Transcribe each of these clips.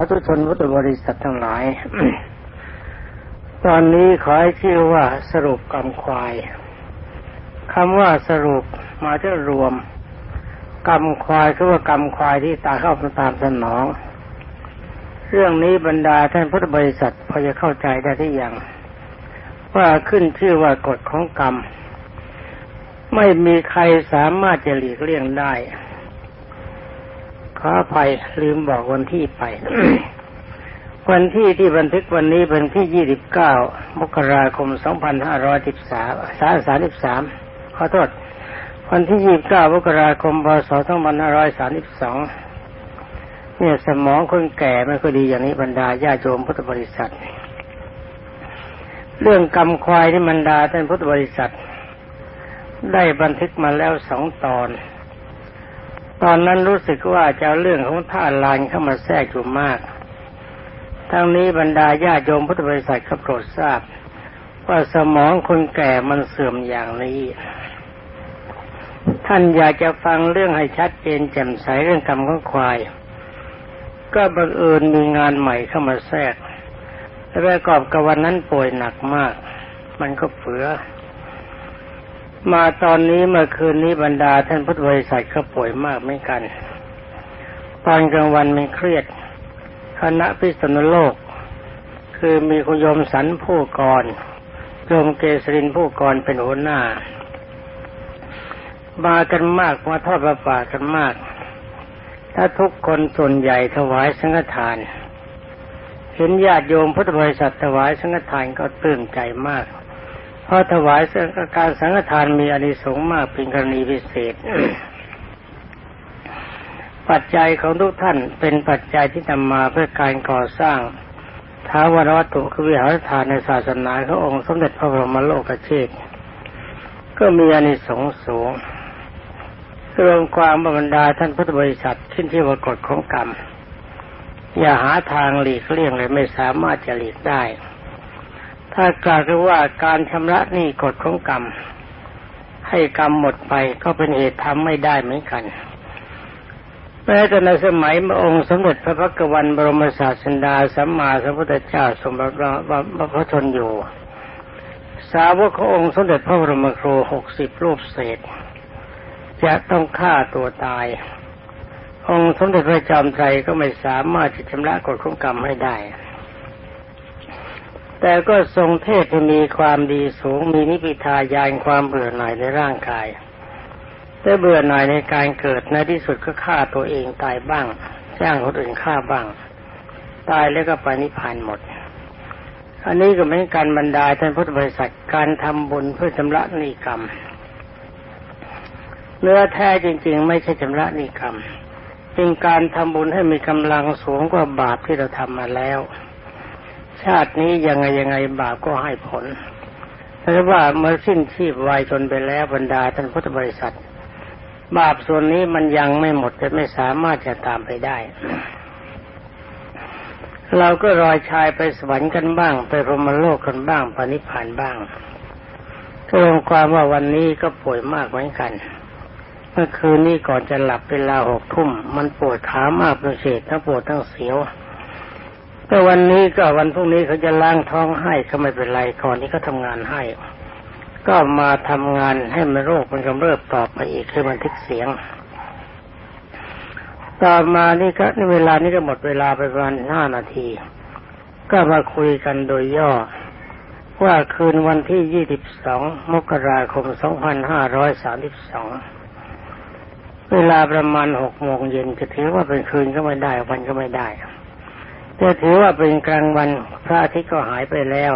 พระทุชนพุทธบริษัททั้งหลาย ตอนนี้ขอให้ชื่อว่าสรุปกรรมควายคำว่าสรุปมาจะรวมกรรมควายคือว่ากรรมควายที่ตาเข้าตามสนอง เรื่องนี้บรรดาท่านพุทธบริษัทพอจะเข้าใจได้ที่อย่าง ว่าขึ้นชื่อว่ากฎของกรรม ไม่มีใครสามารถจะหลีกเลี่ยงได้ ขออภัยลืมบอกวันที่ไป วันที่ที่บันทึกวันนี้เป็นที่29มกราคม2513 33ขอโทษ วันที่29มกราคมพศ2532เนี่ยสมองคนแก่ไม่ค่อยดีอย่างนี้บรรดาญาโยมพุทธบริษัท เรื่องกรรมควายที่บรรดาท่านพุทธบริษัท ได้บันทึกมาแล้วสองตอน ตอนนั้นรู้สึกว่าจะเรื่องของท่าลานเข้ามาแทรกอยู่มาก ทั้งนี้บรรดาญาโยมพุทธบริษัทก็โปรดทราบ ว่าสมองคนแก่มันเสื่อมอย่างนี้ ท่านอยากจะฟังเรื่องให้ชัดเจนแจ่มใสเรื่องกรรมของควาย ก็บังเอิญมีงานใหม่เข้ามาแทรกและประกอบกับวันนั้นป่วยหนักมาก มันก็เฟือ มาตอนนี้เมื่อคืนนี้บรรดาท่านพุทธบริษัทเขาป่วยมากเหมือนกัน ตอนกลางวันมันเครียด คณะพิษณุโลก คือมีคุณโยมสันผู้กรโยมเกษรินผู้กรเป็นหัวหน้า มากันมากมาทอดประป่ากันมาก ถ้าทุกคนส่วนใหญ่ถวายสังฆทาน เห็นญาติโยมพุทธบริษัทถวายสังฆทานก็ตื่นใจมาก เพราะถวายการสังฆทานมีอานิสงส์มากเป็นกรณีพิเศษ ปัจจัยของทุกท่านเป็นปัจจัยที่นำมาเพื่อการก่อสร้างท้าวรวัตถุคือวิหารฐานในศาสนาขององค์สมเด็จพระบรมโลกเชษก็มีอานิสงส์สูงรวมความบรรดาท่านพุทธบริษัทขึ้นที่ว่ากฎของกรรม อย่าหาทางหลีกเลี่ยงเลยไม่สามารถจะหลีกได้ ถ้ากล่าวว่าการชำระหนี้กฎของกรรม ให้กรรมหมดไปก็เป็นเหตุทำไม่ได้เหมือนกันแม้แต่ในสมัยพระองค์สมเด็จพระพักวันบรมศาสดาสัมมาสัมพุทธเจ้าสมบัติพระชนอยู่ สาวกขององค์สมเด็จพระบรมครูหกสิบรูปเศษ จะต้องฆ่าตัวตาย องค์สมเด็จพระจอมไตรก็ไม่สามารถจะชำระกฎของกรรมให้ได้ แต่ก็ทรงเทศมีความดีสูงมีนิพิทายานความเบื่อหน่ายในร่างกาย แต่เบื่อหน่ายในการเกิดในที่สุดก็ฆ่าตัวเองตายบ้างจ้างคนอื่นฆ่าบ้าง ตายแล้วก็ไปนิพพานหมด อันนี้ก็เป็นการบรรดาท่านพุทธบริษัทการทำบุญเพื่อชำระนิกรรมเนื้อแท้จริง ๆ ไม่ใช่ชำระนิกรรมเป็นการทำบุญให้มีกำลังสูงกว่าบาปที่เราทำมาแล้ว ชาตินี้ยังไงยังไงบาปก็ให้ผลแต่ว่าเมื่อสิ้นชีพวายจนไปแล้วบรรดาท่านพุทธบริษัท บาปส่วนนี้มันยังไม่หมดจะไม่สามารถจะตามไปได้ เราก็รอยชายไปสวรรค์กันบ้าง ไปพรหมโลกกันบ้างปณิพานบ้างก็ลงความว่าวันนี้ก็ป่วยมากเหมือนกัน เมื่อคืนนี้ก่อนจะหลับเวลาหกทุ่มมันปวดขามากเป็นเศษทั้งปวดทั้งเสียว ก็วันนี้ก็วันพรุ่งนี้เขาจะล้างท้องให้ก็ไม่เป็นไรก่อนที่เขาทางานให้ ก็มาทำงานให้มันโรคมันกำเริบต่อไปอีกคือบันทึกเสียง ต่อมานี่ก็ในเวลานี้ก็หมดเวลาไปประมาณห้านาที ก็มาคุยกันโดยย่อ ว่าคืนวันที่ยี่สิบสองมกราคมสองพันห้าร้อยสามสิบสองเวลาประมาณหกโมงเย็นจะถือว่าเป็นคืนก็ไม่ได้วันก็ไม่ได้ จะถือว่าเป็นกลางวันพระอาทิตย์ก็หายไปแล้ว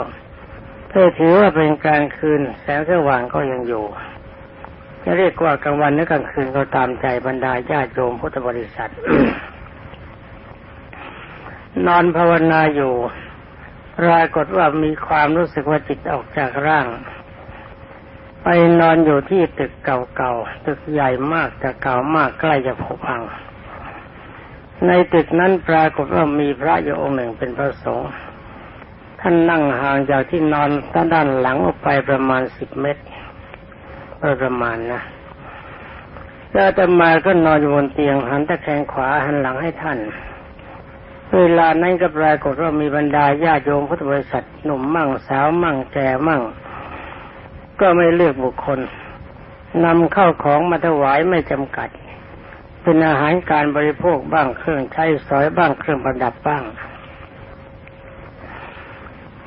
ถ้าถือว่าเป็นกลางคืนแสงสว่างก็ยังอยู่ จะเรียกว่ากลางวันหรือกลางคืนก็ตามใจบรรดาญาติโยมพุทธบริษัท นอนภาวนาอยู่ปรากฏว่ามีความรู้สึกว่าจิตออกจากร่าง ไปนอนอยู่ที่ตึกเก่าๆตึกใหญ่มากแต่เก่ามากใกล้จะผุพัง ในตึกนั้นปรากฏว่ามีพระอยู่องค์หนึ่งเป็นพระสงฆ์ท่านนั่งห่างจากที่นอนด้านหลังออกไปประมาณสิบเมตรประมาณนะแล้วจะมาก็นอนอยู่บนเตียงหันตะแคงขวาหันหลังให้ท่าน เวลานั้นก็ปรากฏว่ามีบรรดาญาโยมพุทธบริษัทหนุ่มมั่งสาวมั่งแก่มั่ง ก็ไม่เลือกบุคคลนำเข้าของมาถวายไม่จำกัด เป็นอาหารการบริโภคบ้างเครื่องใช้สอยบ้างเครื่องประดับบ้าง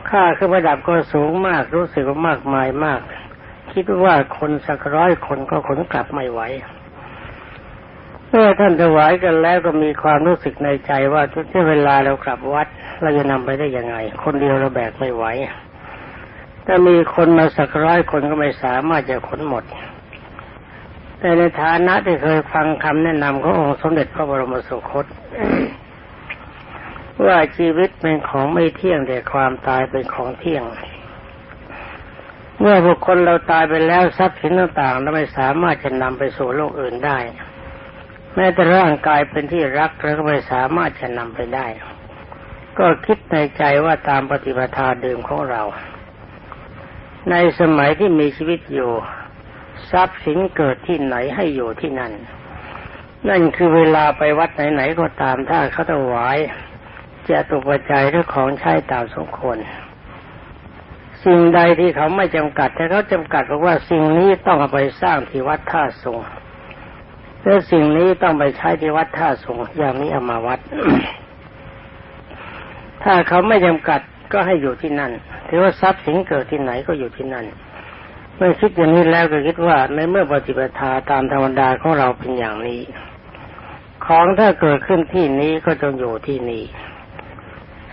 ค่าเครื่องประดับก็สูงมากรู้สึกว่ามากมายมาก คิดว่าคนสักร้อยคนก็ขนกลับไม่ไหวเมื่อท่านถวายกันแล้วก็มีความรู้สึกในใจว่าที่เวลาเรากลับวัด เราจะนำไปได้ยังไง คนเดียวเราแบกไม่ไหวถ้ามีคนมาสักร้อยคนก็ไม่สามารถจะขนหมด แต่ในฐานะที่เคยฟังคำแนะนำขององค์สมเด็จพระบรมสุคตว่าชีวิตเป็นของไม่เที่ยงแต่ความตายเป็นของเที่ยง เมื่อบุคคลเราตายไปแล้วทรัพย์สินต่างๆเราไม่สามารถจะนำไปสู่โลกอื่นได้ แม้แต่ร่างกายเป็นที่รักเราก็ไม่สามารถจะนำไปได้ ก็คิดในใจว่าตามปฏิปทาเดิมของเรา ในสมัยที่มีชีวิตอยู่ ทรัพย์สินเกิดที่ไหนให้อยู่ที่นั่น นั่นคือเวลาไปวัดไหนๆก็ตามถ้าเขาถวายจะตกปัจจัยหรือของใช้ตามสมควรสิ่งใดที่เขาไม่จำกัด แต่เขาจำกัดบอกว่าสิ่งนี้ต้องเอาไปสร้างที่วัดท่าสงแล้วสิ่งนี้ต้องไปใช้ที่วัดท่าสงอย่างนี้เอามาวัด ถ้าเขาไม่จำกัดก็ให้อยู่ที่นั่น ถือว่าทรัพย์สินเกิดที่ไหนก็อยู่ที่นั่น เมื่อคิดอย่างนี้แล้วก็คิดว่าในเมื่อปฏิปทาตามธรรมดาของเราเป็นอย่างนี้ ของถ้าเกิดขึ้นที่นี้ก็จงอยู่ที่นี่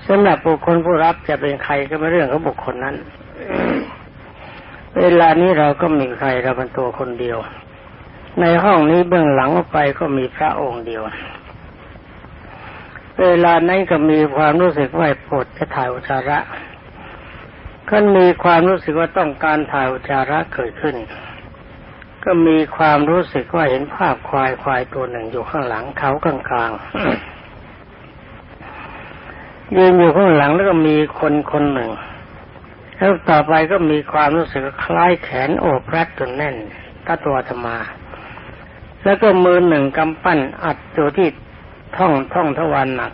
สำหรับบุคคลผู้รับจะเป็นใครก็ไม่เรื่องของบุคคลนั้น เวลานี้เราก็มีใครเราเป็นตัวคนเดียว ในห้องนี้เบื้องหลังไปก็มีพระองค์เดียว เวลานั้นก็มีความรู้สึกว่าปวดจะถ่ายอุจาระ ก็มีความรู้สึกว่าต้องการถ่ายอุจาระเกิดขึ้น ก็มีความรู้สึกว่าเห็นภาพควายควายตัวหนึ่งอยู่ข้างหลังเขากลางๆยืนอยู่ข้างหลังแล้วก็มีคนคนหนึ่ง แล้วต่อไปก็มีความรู้สึกคล้ายแขนโอบรัดจนแน่นก็ตัวธรรมา แล้วก็มือหนึ่งกำปั้นอัดอยู่ที่ท่องท่องทวารหนัก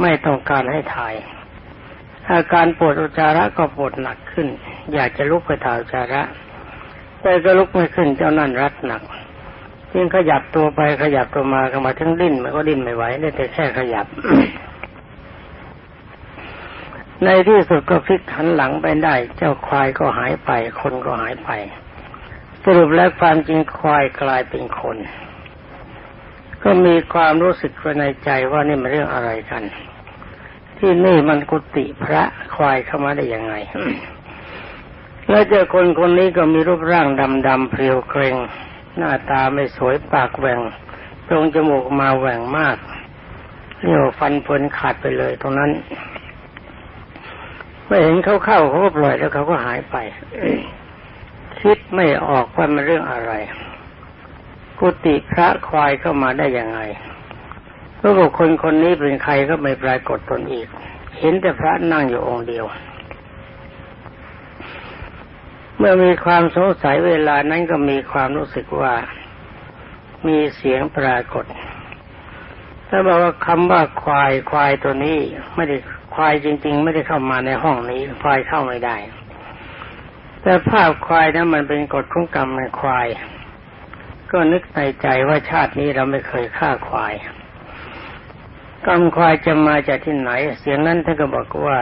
ไม่ต้องการให้ถ่าย อาการปวดอุจจาระก็ปวดหนักขึ้น อยากจะลุกไปถ่ายอุจจาระ แต่ก็ลุกไม่ขึ้นเจ้านั่นรัดหนักยิ่งขยับตัวไปขยับตัวมาก็มาทั้งดิ้นมันก็ดิ้นไม่ไหวได้แต่แค่ขยับ ในที่สุดก็พลิกหันหลังไปได้ เจ้าควายก็หายไป คนก็หายไป สรุปแล้วความจริงควายกลายเป็นคน ก็มีความรู้สึกในใจว่านี่มันเรื่องอะไรกัน ที่นี่มันกุฏิพระควายเข้ามาได้ยังไง แล้วเจอคนคนนี้ก็มีรูปร่างดำดำเพรียวเกรงหน้าตาไม่สวยปากแหว่งตรงจมูกมาแหว่งมากเรียฟันเพลินขาดไปเลยตรงนั้นไม่เห็นเขาเข้าเขาก็ปล่อยแล้วเขาก็หายไปคิดไม่ออกว่ามันเรื่องอะไร กุฏิพระควายเข้ามาได้ยังไง พระบุคคลคนนี้เป็นใครก็ไม่ปรากฏตนอีก เห็นแต่พระนั่งอยู่องค์เดียว เมื่อมีความสงสัยเวลานั้นก็มีความรู้สึกว่ามีเสียงปรากฏ ถ้าบอกว่าคำว่าควายควายตัวนี้ไม่ได้ควายจริง ๆ ไม่ได้เข้ามาในห้องนี้ควายเข้าไม่ได้ แต่ภาพควายนั้นมันเป็นกฎของกรรมในควาย ก็นึกในใจว่าชาตินี้เราไม่เคยฆ่าควาย กรรมควายจะมาจากที่ไหน เสียงนั้นท่านก็บอกว่า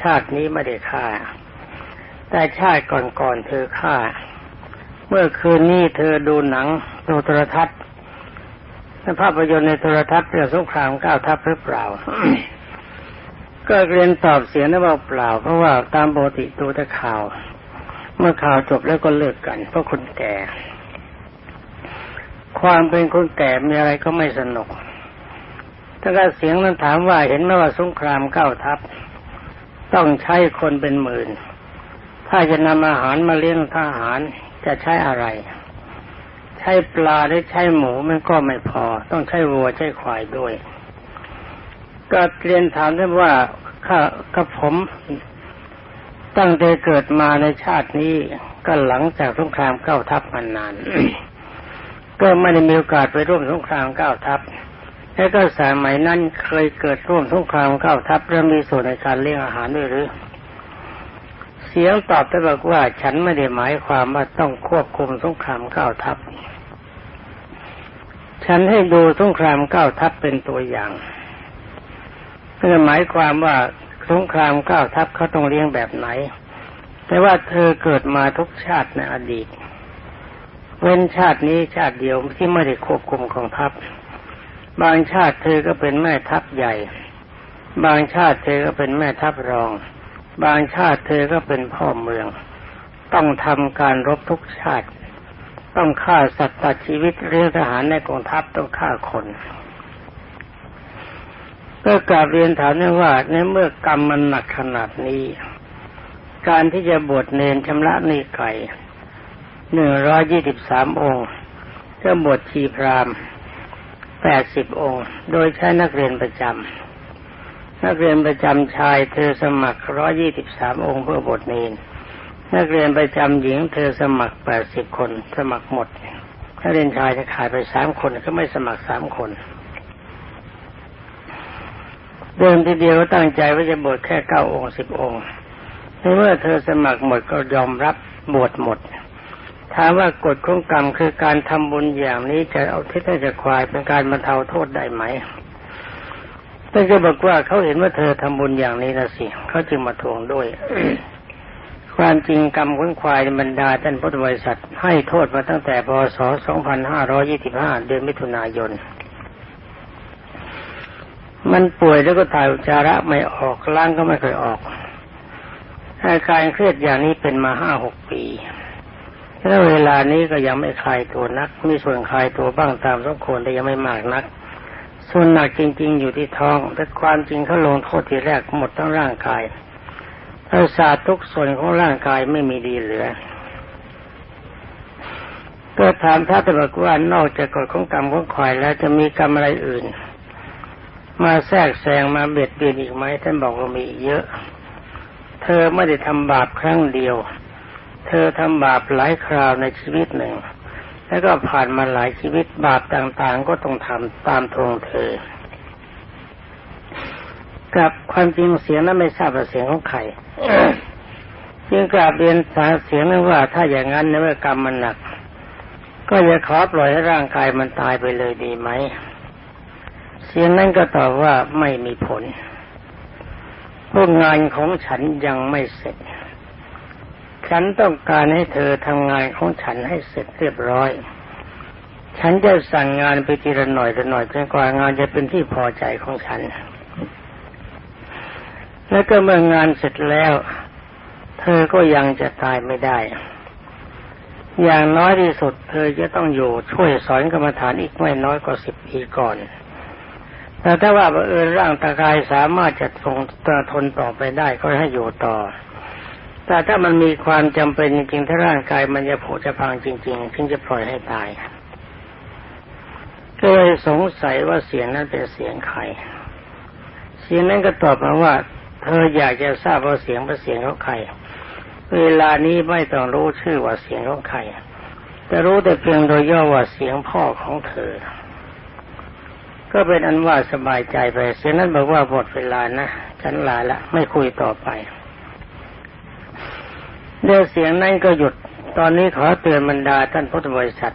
ชาตินี้ไม่ได้ฆ่า แต่ชาติก่อนๆเธอฆ่า เมื่อคืนนี้เธอดูหนังดูโทรทัศน์ภาพยนตร์ในโทรทัศน์เรื่องสงครามก้าวทัพหรือเปล่า ก็เรียนตอบเสียงนั้นว่าเปล่า เพราะว่าตามปกติดูแต่ข่าว เมื่อข่าวจบแล้วก็เลิกกัน เพราะคนแก่ ความเป็นคนแก่มีอะไรก็ไม่สนุก ถ้าเสียงนั้นถามว่าเห็นไหมว่าสงครามเก้าทัพ ต้องใช้คนเป็นหมื่น ถ้าจะนำอาหารมาเลี้ยงทหารจะใช้อะไร ใช้ปลาหรือใช้หมูมันก็ไม่พอ ต้องใช้วัวใช้ควายด้วย ก็เรียนถามท่านว่าข้ากับผมตั้งแต่เกิดมาในชาตินี้ก็หลังจากสงครามเก้าทัพมานาน ก็ไม่ได้มีโอกาสไปร่วมสงครามเก้าทัพ แล้วก็สมัยนั้นเคยเกิดร่วมสงครามเข้าทัพและมีส่วนในการเลี้ยงอาหารด้วยหรือ เสียงตอบได้บอกว่าฉันไม่ได้หมายความว่าต้องควบคุมสงครามเข้าทัพ ฉันให้ดูสงครามเข้าทัพเป็นตัวอย่างเพื่อหมายความว่าสงครามเข้าทัพเขาต้องเลี้ยงแบบไหน แต่ว่าเธอเกิดมาทุกชาติในอดีต เว้นชาตินี้ชาติเดียวที่ไม่ได้ควบคุมกองทัพ บางชาติเธอก็เป็นแม่ทัพใหญ่ บางชาติเธอก็เป็นแม่ทัพรอง บางชาติเธอก็เป็นพ่อเมือง ต้องทำการรบทุกชาติ ต้องฆ่าสัตว์ตัดชีวิตเรือทหารในกองทัพต้องฆ่าคน ก็กราบเรียนถามนี่ว่าในเมื่อกรรมมันหนักขนาดนี้ การที่จะบวชเนนชำระนีไก่หนึ่งร้อยยี่สิบสามองค์ก็บวชชีพราม แปดสิบองค์ โดยใช้นักเรียนประจำนักเรียนประจำชายเธอสมัครร้อยี่สิบสามองค์เพื่อบทเนนนักเรียนประจำหญิงเธอสมัครแปดสิบคนสมัครหมดนักเรียนชายจะขายไปสามคนก็ไม่สมัครสามคนเดิมทีเดียวตั้งใจว่าจะบวชแค่เก้าองค์สิบองค์เมื่อเธอสมัครหมดก็ยอมรับบวชหมด ถามว่ากฎของกรรมคือการทำบุญอย่างนี้จะเอาทิศให้จะควายเป็นการบรรเทาโทษได้ไหมท่านก็บอกว่าเขาเห็นว่าเธอทำบุญอย่างนี้นะสิเขาจึงมาทวงด้วย ความจริงกรรมของควายบรรดาท่านพุทธบริษัทให้โทษมาตั้งแต่พศ 2525 เดือนมิถุนายน มันป่วยแล้วก็ถ่ายอุจจาระไม่ออกล้างก็ไม่เคยออกอาการเครียดอย่างนี้เป็นมาห้าหกปี แล้วเวลานี้ก็ยังไม่คลายตัวนัก มีส่วนคลายตัวบ้างตามสมควรแต่ยังไม่มากนัก ส่วนหนักจริง ๆ อยู่ที่ท้อง แต่ความจริงเขาลงโทษทีแรกหมดทั้งร่างกายประสาททุกส่วนของร่างกายไม่มีดีเหลือ ก็ถามพระตบกว่านอกจากกฎของกรรมของควายแล้วจะมีกรรมอะไรอื่น มาแทรกแซงมาเบียดเบียนอีกไหมท่านบอกว่ามีเยอะ เธอไม่ได้ทำบาปครั้งเดียว เธอทำบาปหลายคราวในชีวิตหนึ่ง แล้วก็ผ่านมาหลายชีวิตบาปต่างๆ ก็ต้องทำตามทงเธอ กับความจริงเสียงนั้นไม่ทราบเสียงของใครจึงกราบเรียนสาเสียงนั้นว่า ถ้าอย่างนั้นในเมื่อกรรมมันหนัก ก็จะขอปล่อยให้ร่างกายมันตายไปเลยดีไหม เสียงนั้นก็ตอบว่าไม่มีผลพวกงานของฉันยังไม่เสร็จ ฉันต้องการให้เธอทำงานของฉันให้เสร็จเรียบร้อย ฉันจะสั่งงานไปทีละหน่อยละหน่อยจนกว่างานจะเป็นที่พอใจของฉัน แล้วก็เมื่องานเสร็จแล้ว เธอก็ยังจะตายไม่ได้ อย่างน้อยที่สุด เธอจะต้องอยู่ช่วยสอนกรรมฐานอีกไม่น้อยกว่าสิบปีก่อนแต่ถ้าว่าเออร่างตากายสามารถจะทนทนต่อไปได้ก็ให้อยู่ต่อ แต่ถ้ามันมีความจำเป็นจริงๆ ถ้าร่างกายมันจะผุจะพังจริงๆถึงจะปล่อยให้ตายก็เลยสงสัยว่าเสียงนั้นเป็นเสียงใคร เสียงนั้นก็ตอบมาว่า เธออยากจะทราบว่าเสียงเป็นเสียงของใคร เวลานี้ไม่ต้องรู้ชื่อว่าเสียงของใคร แต่รู้แต่เพียงโดยย่อว่าเสียงพ่อของเธอ ก็เป็นอันว่าสบายใจไป เสียงนั้นบอกว่าหมดเวลานะฉันลาละไม่คุยต่อไป เรื่องเสียงนั้นก็หยุด ตอนนี้ขอเตือนบรรดาท่านพุทธบริษัท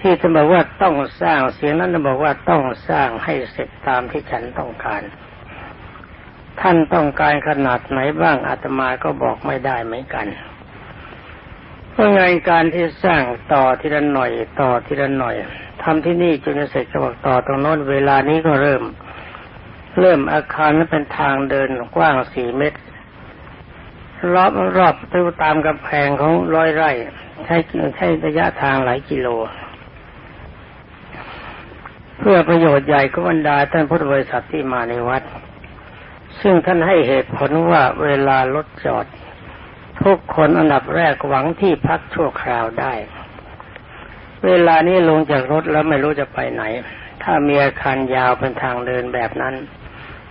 ที่ท่านบอกว่าต้องสร้างเสียงนั้นบอกว่าต้องสร้างให้เสร็จตามที่ฉันต้องการ ท่านต้องการขนาดไหนบ้างอาตมาก็บอกไม่ได้เหมือนกันเพราะงานการที่สร้างต่อทีละหน่อยต่อทีละหน่อยทำที่นี่จนเสร็จก็บอกต่อตรงโน้นเวลานี้ก็เริ่ม เริ่มอาคารนั้นเป็นทางเดินกว้างสี่เมตร รอบรอบตูตามกำแพงของร้อยไร่ ใช้ใช้ระยะทางหลายกิโล เพื่อประโยชน์ใหญ่ก็บรรดาท่านพุทธบริษัทที่มาในวัด ซึ่งท่านให้เหตุผลว่าเวลารถจอด ทุกคนอันดับแรกหวังที่พักชั่วคราวได้ เวลานี้ลงจากรถแล้วไม่รู้จะไปไหน ถ้ามีอาคารยาวเป็นทางเดินแบบนั้น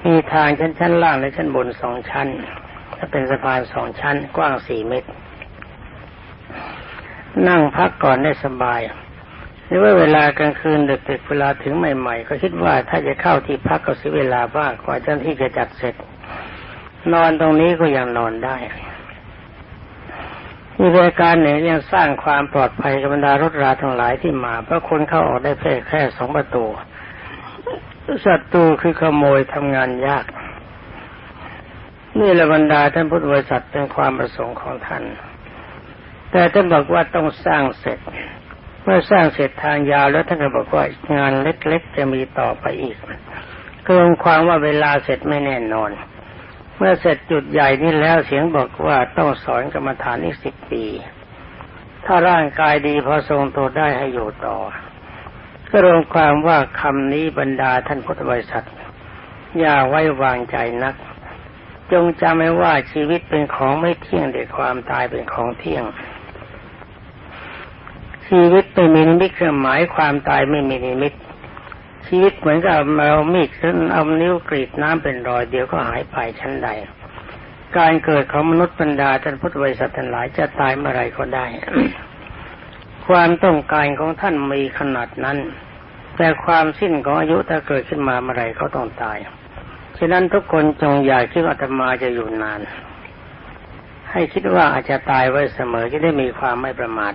มีทางชั้นชั้นล่างและชั้นบนสองชั้น เป็นสะพานสองชั้นกว้างสี่เมตร นั่งพักก่อนได้สบายหรือว่าเวลากลางคืนดึกๆเวลาถึงใหม่ๆ ก็คิดว่าถ้าจะเข้าที่พักก็เสียเวลาบ้างกว่าเจ้าที่จะจัดเสร็จ นอนตรงนี้ก็ยังนอนได้มีรายการหนึ่งยังสร้างความปลอดภัยกับบรรดารถราทั้งหลายที่มา เพราะคนเข้าออกได้แค่แค่สองประตูศัตรูคือขโมยทำงานยาก นี่แหละบรรดาท่านพุทธบริษัทเป็นความประสงค์ของท่าน แต่ท่านบอกว่าต้องสร้างเสร็จ เมื่อสร้างเสร็จทางยาวแล้วท่านก็บอกว่างานเล็กๆจะมีต่อไปอีกเกินความว่าเวลาเสร็จไม่แน่นอน เมื่อเสร็จจุดใหญ่นี้แล้วเสียงบอกว่าต้องสอนกรรมฐานอีกสิบปี ถ้าร่างกายดีพอทรงตัวได้ให้อยู่ต่อ ก็รวมความว่าคำนี้บรรดาท่านพุทธบริษัทอย่าไว้วางใจนัก จงจำไว้ว่าชีวิตเป็นของไม่เที่ยงแต่ความตายเป็นของเที่ยง ชีวิตไม่มีนิมิตเครื่องหมายความตายไม่มีนิมิต ชีวิตเหมือนกับเรามีดขึ้นเอานิ้วกรีดน้ำเป็นรอยเดียวก็หายไปชั้นใด การเกิดของมนุษย์บรรดาท่านพุทธบริษัททั้งหลายจะตายเมื่อไรก็ได้ ความต้องการของท่านมีขนาดนั้น แต่ความสิ้นของอายุถ้าเกิดขึ้นมาเมื่อไรเขาต้องตาย ฉะนั้นทุกคนจงอย่าคิดว่าธรรมาจะอยู่นาน ให้คิดว่าอาจจะตายไว้เสมอจะได้มีความไม่ประมาท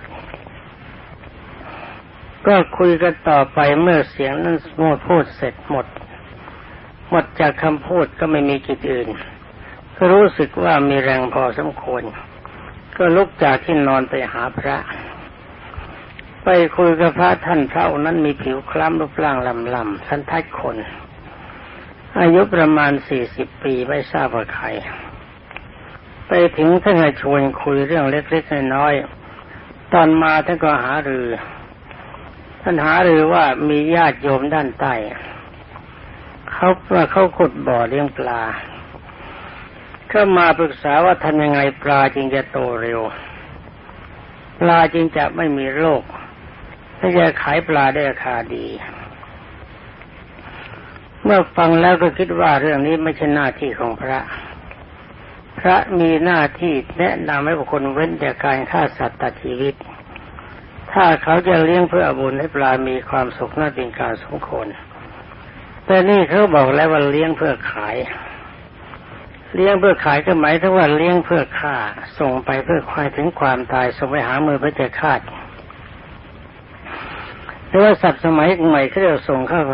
ก็คุยกันต่อไปเมื่อเสียงนั้นโมพูดเสร็จหมด หมดจากคำพูดก็ไม่มีกิจอื่น ก็รู้สึกว่ามีแรงพอสมควร ก็ลุกจากที่นอนไปหาพระ ไปคุยกับพระท่านพระนั้นมีผิวคล้ำรูปร่างลำลำสันทัดคน อายุประมาณสี่สิบปีไม่ทราบว่าใคร ไปถึงท่านชวนคุยเรื่องเล็กๆน้อยๆตอนมาท่านก็หารือ ท่านหาหรือว่ามีญาติโยมด้านใต้เขาว่าเขาขุดบ่อเลี้ยงปลาก็มาปรึกษาว่าทำยังไงปลาจึงจะโตเร็ว ปลาจึงจะไม่มีโรคถ้าจะขายปลาได้ราคาดี เมื่อฟังแล้วก็คิดว่าเรื่องนี้ไม่ใช่หน้าที่ของพระ พระมีหน้าที่แนะนำให้บุคคลเว้นจากการฆ่าสัตว์ตัดชีวิต ถ้าเขาจะเลี้ยงเพื่อบุญให้ปลามีความสุขน่าเป็นการสมควรแต่นี่เขาบอกแล้วว่าเลี้ยงเพื่อขาย เลี้ยงเพื่อขายก็หมายถึงว่าเลี้ยงเพื่อฆ่า ส่งไปเพื่อควายถึงความตายส่งไปหามือพระเจ้าคา รือว่าสัตว์สมัยใหม่เขาเรียกส่งเข้าไป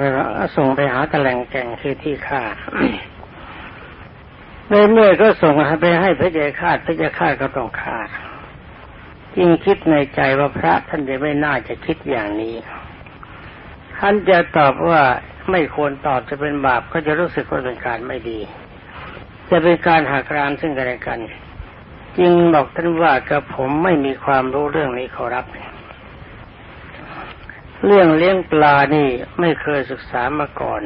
ส่งไปหาตะแหลงแก่งคือที่ฆ่าในเมื่อก็ส่งไปให้พระเจ้าคาพระเจ้าคาก็ต้องฆ่ายิ่งคิดในใจว่าพระท่านจะไม่น่าจะคิดอย่างนี้ ท่านจะตอบว่าไม่ควรตอบจะเป็นบาปก็จะรู้สึกว่าเป็นการไม่ดี จะเป็นการหักรานซึ่งกันและกัน จึงบอกท่านว่ากับผมไม่มีความรู้เรื่องนี้ขอรับ เรื่องเลี้ยงปลานี่ไม่เคยศึกษามาก่อน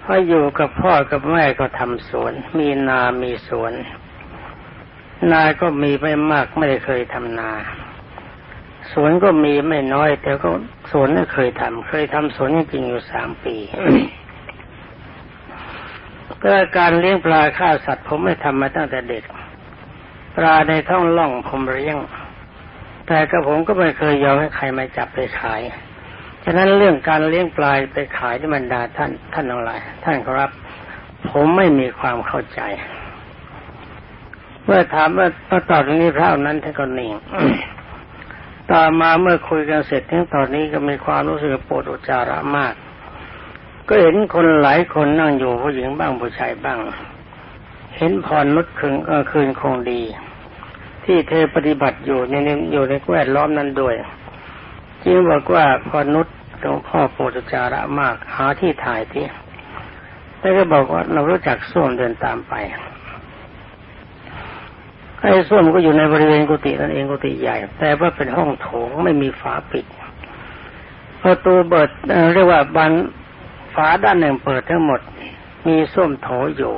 เพราะอยู่กับพ่อกับแม่ก็ทำสวน มีนามีสวน นาก็มีไม่มากไม่เคยทำนา สวนก็มีไม่น้อย แต่ก็สวนไม่เคยทำเคยทำสวนจริงอยู่สามปีก็การเลี้ยงปลาฆ่าสัตว์ผมไม่ทำมาตั้งแต่เด็ก ปลาในท้องล่องผมเลี้ยง แต่กระผมก็ไม่เคยยอมให้ใครมาจับไปขาย ฉะนั้นเรื่องการเลี้ยงปลายไปขายที่บรรดาท่านท่านทั้งหลายท่านครับ ผมไม่มีความเข้าใจ เมื่อถามว่าตอนตรงนี้พระนั้นท่านก็นิ่งต่อมาเมื่อคุยกันเสร็จทั้งตอนนี้ก็มีความรู้สึกปวดอุจจาระมาก ก็เห็นคนหลายคนนั่งอยู่ผู้หญิงบ้างผู้ชายบ้าง เห็นพรนุชคืนก็คืนคงดี ที่เธอปฏิบัติอยู่ในอยู่ในแวดล้อมนั้นด้วยจึงบอกว่าพรนุชหลวงพ่อโปวดจจาระมากหาที่ถ่ายที่แล้วก็บอกว่าเรารู้จักส้วมเดินตามไปไอ้ส้วมก็อยู่ในบริเวณกุฏินั่นเองกุฏิใหญ่ แต่ว่าเป็นห้องโถงไม่มีฝาปิดประตูเปิดเรียกว่าบันฝาด้านหนึ่งเปิดทั้งหมด มีส้วมโถอยู่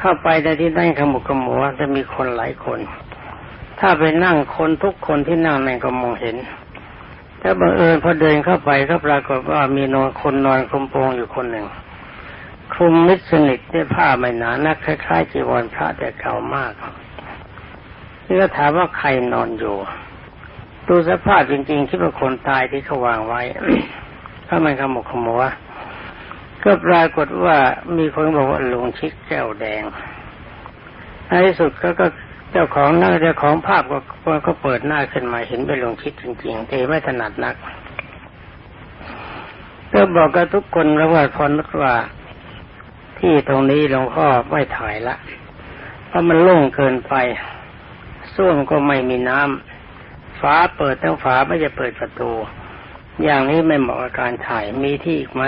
เข้าไปในที่นั่งขมุกขมัวจะมีคนหลายคน ถ้าไปนั่งคนทุกคนที่นั่งในก็มองเห็นแต่บังเอิญพอเดินเข้าไปก็ปรากฏว่ามีนอนคนนอนคลุมโปงอยู่คนหนึ่งคลุมมิดสนิทด้วยผ้าไม่หนานักคล้ายๆจีวรพระแต่เก่ามากนี่ก็ถามว่าใครนอนอยู่ดูสภาพจริงๆคิดว่าคนตายที่เขาวางไว้ถ้ามันขมกขมัว ก็ปรากฏว่ามีคนบอกว่าหลวงชิดแก้วแดงในที่สุดก็ก็เจ้าของนั่งเจ้าของภาพก็ก็เปิดหน้าขึ้นมาเห็นเป็นหลวงชิดจริงๆแต่ไม่ถนัดนัก ก็บอกกับทุกคนแล้วว่าพรนักว่า ที่ตรงนี้หลวงพ่อไม่ถ่ายละ เพราะมันโล่งเกินไปส้วมก็ไม่มีน้ำฝาเปิดทั้งฝาไม่จะเปิดประตู อย่างนี้ไม่เหมาะกับการถ่ายมีที่อีกไหม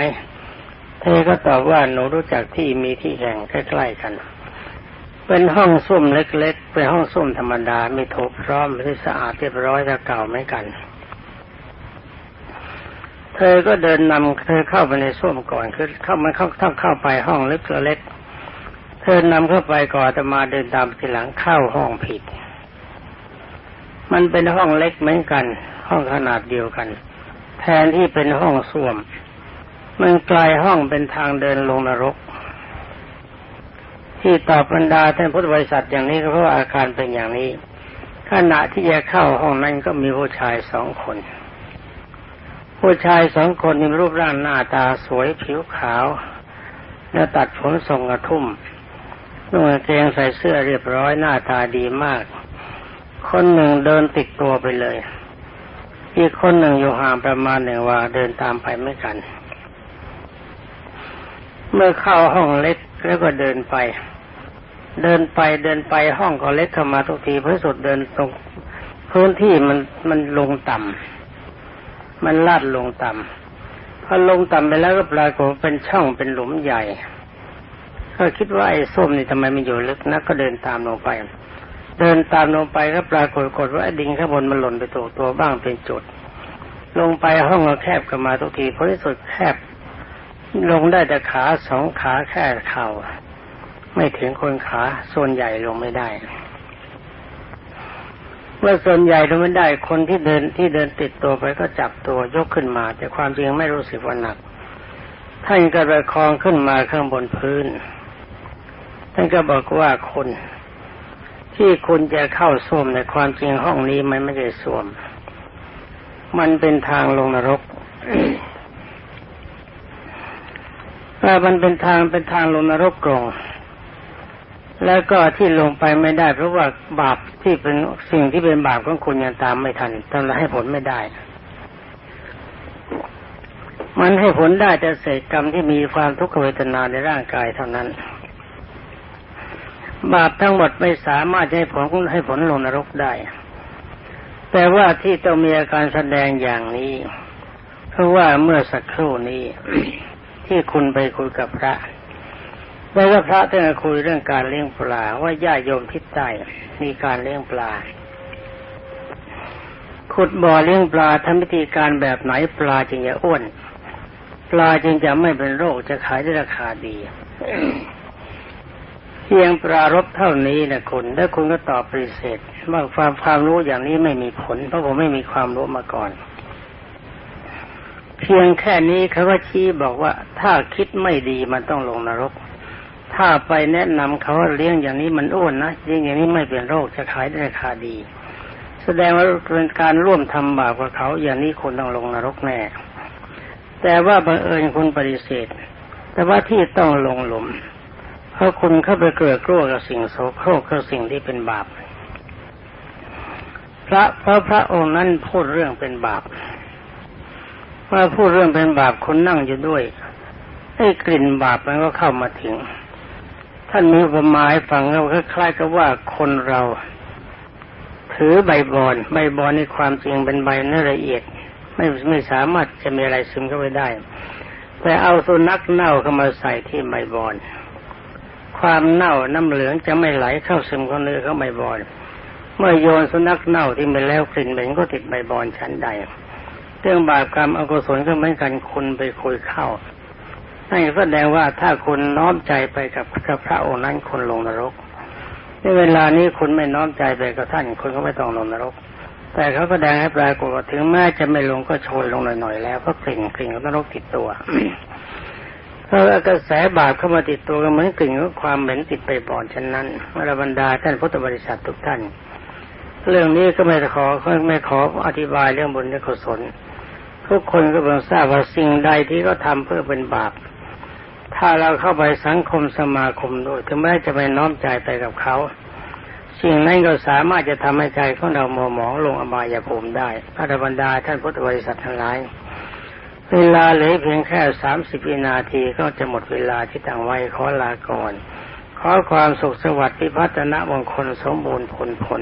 เธอก็ตอบว่าหนูรู้จักที่มีที่แห่งใกล้ๆกัน เป็นห้องส้วมเล็กๆ เป็นห้องส้วมธรรมดาไม่ถูกพร้อมไม่สะอาดเรียบร้อยแต่เก่าไม่กัน เธอก็เดินนำเธอเข้าไปในส้วมก่อนคือเข้ามาเข้าเข้าเข้าไปห้องเล็กๆเธอนำเข้าไปก่อนแต่มาเดินตามทีหลังเข้าห้องผิด มันเป็นห้องเล็กเหมือนกัน ห้องขนาดเดียวกัน แทนที่เป็นห้องส้วม มันกลายห้องเป็นทางเดินลงนรก ที่ตอบบรรดาท่านพุทธบริษัทอย่างนี้ก็เพราะอาการเป็นอย่างนี้ ขณะที่จะเข้าห้องนั้นก็มีผู้ชายสองคน ผู้ชายสองคนมีรูปร่างหน้าตาสวยผิวขาวแล้วตัดผมทรงกระทุ่มนุ่งกางเกงใส่เสื้อเรียบร้อยหน้าตาดีมาก คนหนึ่งเดินติดตัวไปเลย อีกคนหนึ่งอยู่ห่างประมาณหนึ่งวาเดินตามไปไม่กัน เมื่อเข้าห้องเล็กแล้วก็เดินไป เดินไปเดินไปห้องก็เล็กเข้ามาทุกทีเพื่อสุดเดินตรงพื้นที่มันมันลงต่ำมันลาดลงต่ำพอลงต่ำไปแล้วก็ปรากฏเป็นช่องเป็นหลุมใหญ่ ก็คิดว่าไอ้ส้มนี่ทำไมมันอยู่ลึกนักก็เดินตามลงไป เดินตามลงไปก็ปรากฏกฏว่าไอ้ดินข้างบนมันหล่นไปตัวตัวบ้างเป็นจุด ลงไปห้องก็แคบกันมาทุกทีเพราะที่สุดแคบ ลงได้แต่ขาสองขาแค่เข่าไม่ถึงคนขาส่วนใหญ่ลงไม่ได้เมื่อส่วนใหญ่ลงไม่ได้คนที่เดินที่เดินติดตัวไปก็จับตัวยกขึ้นมา แต่ความจริงไม่รู้สึกว่าหนักท่านก็ประคองขึ้นมาข้างบนพื้นท่านก็บอกว่าคนที่คุณจะเข้าส้วมในความจริงห้องนี้มันไม่ใช่ส้วม มันเป็นทางลงนรก มันเป็นทางเป็นทางลงนรกกรงแล้วก็ที่ลงไปไม่ได้ เพราะว่าบาปที่เป็นสิ่งที่เป็นบาปของคุณยังตามไม่ทันทำให้ผลไม่ได้ มันให้ผลได้แต่เศษกรรมที่มีความทุกขเวทนาในร่างกายเท่านั้น บาปทั้งหมดไม่สามารถให้ผลให้ผลลงนรกได้ แต่ว่าที่ต้องมีอาการแสดงอย่างนี้ เพราะว่าเมื่อสักครู่นี้ ที่คุณไปคุยกับพระแล้วว่าพระท่านคุยเรื่องการเลี้ยงปลาว่าญาติโยมทิศใต้มีการเลี้ยงปลา ขุดบ่อเลี้ยงปลาทำพิธีการแบบไหนปลาจึงจะอ้วน ปลาจึงจะไม่เป็นโรคจะขายได้ราคาดีเพียงปรารบเท่านี้นะคุณแล้วคุณก็ตอบปฏิเสธว่าความความรู้อย่างนี้ไม่มีผล เพราะผมไม่มีความรู้มาก่อน เพียงแค่นี้เขาก็ชี้บอกว่า ถ้าคิดไม่ดีมันต้องลงนรก ถ้าไปแนะนำเขาว่าเลี้ยงอย่างนี้มันอ้วนนะเลี้ยงอย่างนี้ไม่เป็นโรคจะขายได้ราคาดี แสดงว่าเป็นการร่วมทำบาปกับเขาอย่างนี้คนต้องลงนรกแน่ แต่ว่าบังเอิญคุณปฏิเสธ แต่ว่าที่ต้องลงหลุมเพราะคุณเข้าไปเกลือกลัวกับสิ่งโสโครกกับสิ่งที่เป็นบาปพระเพราะพระองค์นั้นพูดเรื่องเป็นบาป ว่าพูดเรื่องเป็นบาปคนนั่งอยู่ด้วยไอ้กลิ่นบาปมันก็เข้ามาถึง ท่านมีประมาให้ฟังเราคล้ายๆกับว่าคนเราถือใบบอนใบบอนในความจริงเป็นใบเนื้อละเอียด ไม่ไม่สามารถจะมีอะไรซึมเข้าไปได้ แต่เอาสุนัขเน่าเข้ามาใส่ที่ใบบอนความเน่าน้ำเหลืองจะไม่ไหลเข้าซึมเข้าเนื้อเข้าใบบอนเมื่อโยนสุนัขเน่าที่ไปแล้วกลิ่นเหม็นก็ติดใบบอนชั้นใด เรื่องบาปกรรมอกุศลก็เหมือนกันคุณไปคุยเข้านั่นแสดงว่าถ้าคุณน้อมใจไปกับกับพระองค์นั้นคนลงนรกในเวลานี้คุณไม่น้อมใจไปกับท่านคุณก็ไม่ต้องลงนรก แต่เขาแสดงให้ปรากฏว่าถึงแม้จะไม่ลงก็โชยลงหน่อยๆแล้วก็กลิ่นกลิ่นของนรกติดตัวเพราะกระแสบาปเข้ามาติดตัวก็เหมือนกลิ่นของความเหม็นติดไปบ่อนฉะนั้นเมื่อบรรดาท่านพุทธบริษัททุกท่าน เรื่องนี้ก็ไม่ขอไม่ขออธิบายเรื่องบุญและกุศล ทุกคนก็เพิ่งทราบว่าสิ่งใดที่เขาทาเพื่อเป็นบาป ถ้าเราเข้าไปสังคมสมาคมด้วยถึงแม้จะไปน้อมใจไปกับเขาสิ่งนั้นก็สามารถจะทำให้ใจของเราโมหมองลงอบายภูมิได้ พระบรรดาท่านพุทธบริษัททั้งหลาย เวลาเหลือเพียงแค่สามสิบวินาทีก็จะหมดเวลาที่ตั้งไว้ขอลาก่อน ขอความสุขสวัสดิ์พิพัฒนะมงคลสมบูรณ์ผลผล